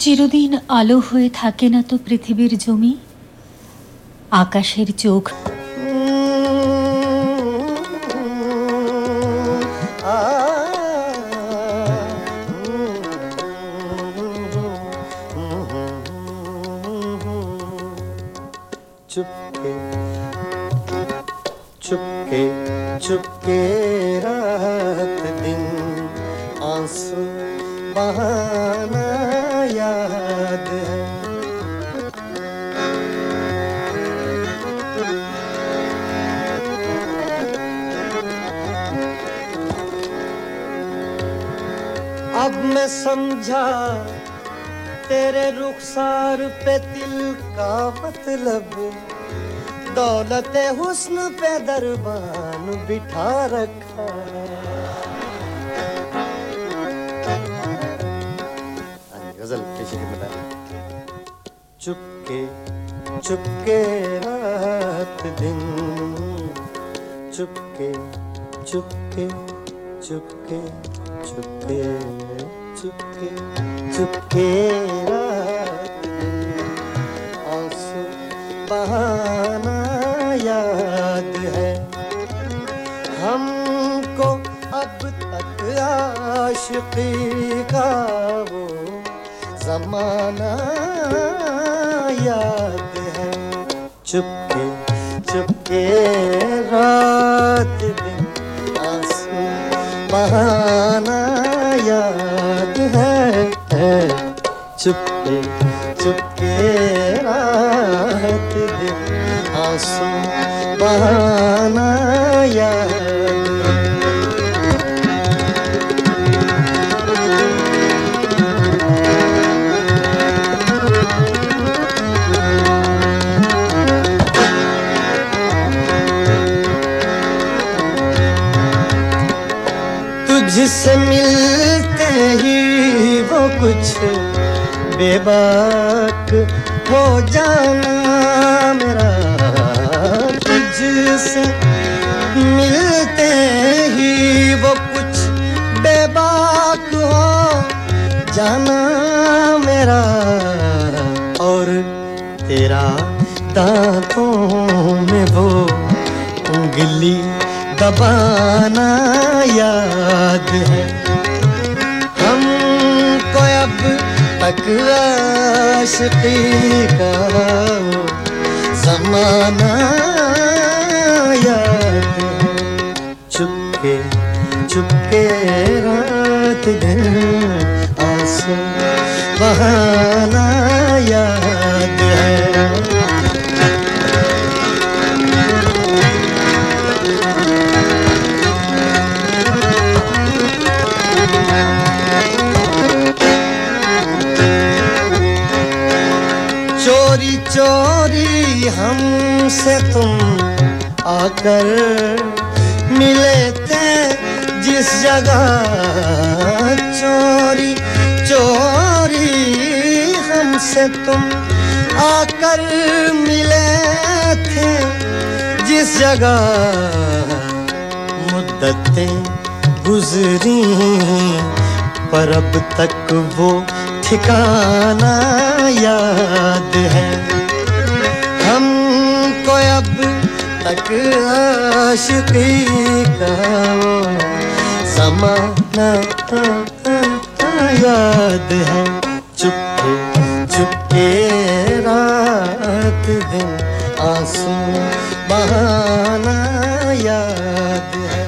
চিরদিন আলো হয়ে থাকে না তো পৃথিবীর জমি আকাশের চোখ चुपके चुपके चुपके रात दिन आंसू बहाना अब मैं समझा तेरे रुखसार पे दिल का मतलब। दौलत हुस्न पे दरबान बिठा रखा। गज़ल पेश चुपके चुपके रात दिन। चुपके चुपके। चुपके चुपके चुपके चुपके रात आँसू बहाना याद है। हमको अब तक आशिकी का वो जमाना याद है। चुपके चुपके रात चुपके चुपके रात दिन आँसू बहाना है तुझसे मिलते ही वो कुछ बेबाक हो जाना मेरा, तुझसे मिलते ही वो कुछ बेबाक हो जाना मेरा। और तेरा दांतों में वो उंगली दबाना याद है। तक आशिकी का जमाना चुपके चुपके रात दिन आँसू बहाना चोरी हमसे तुम आकर मिले थे जिस जगह चोरी चोरी हमसे तुम आकर मिले थे जिस जगह मुद्दतें गुजरी पर अब तक वो ठिकाना तक आशिकी का समाना याद है। चुप चुपके रात दिन आँसू बहाना याद है।